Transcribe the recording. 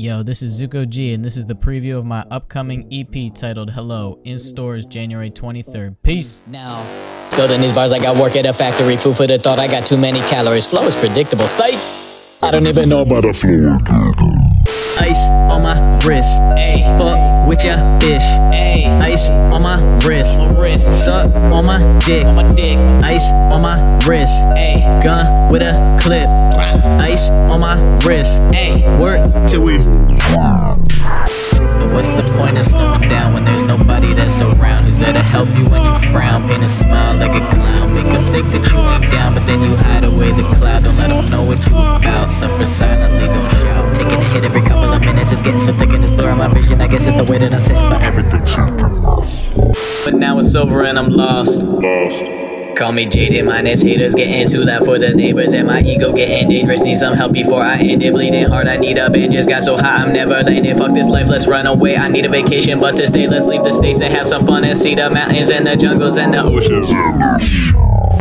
Yo, this is Zuko G, and this is the preview of my upcoming EP titled Hello, in stores January 23rd. Peace. Now, building these bars I work at a factory. Food for the thought, I got too many calories. Flow is predictable. Sight, I don't even know about a flow. Ice on my wrist, ayy. Fuck with ya bitch, ayy. Ice on my wrist, wrist. Suck on my dick, on my dick. Ice on my wrist, ayy. Gun with a clip, ice on my wrist, ayy. Work till we. But what's the point of slowing down when there's nobody that's around who's there to help you when you frown? Paint a smile like a clown, make them think that you ain't down, but then you hide away the cloud. Don't let them know what you about. Suffer silently, don't shout. Taking a hit every couple of minutes, it's getting so thick and it's blurring my vision. I guess it's the way that I'm sitting, but everything's But now it's over and I'm lost. Lost. Call me jaded, minus haters getting too loud for the neighbors, and my ego getting dangerous. Need some help before I end it. Bleeding hard, I need a band. Just got so hot, I'm never landing. Fuck this life, let's run away. I need a vacation, but to stay, let's leave the states and have some fun and see the mountains and the jungles and the oceans.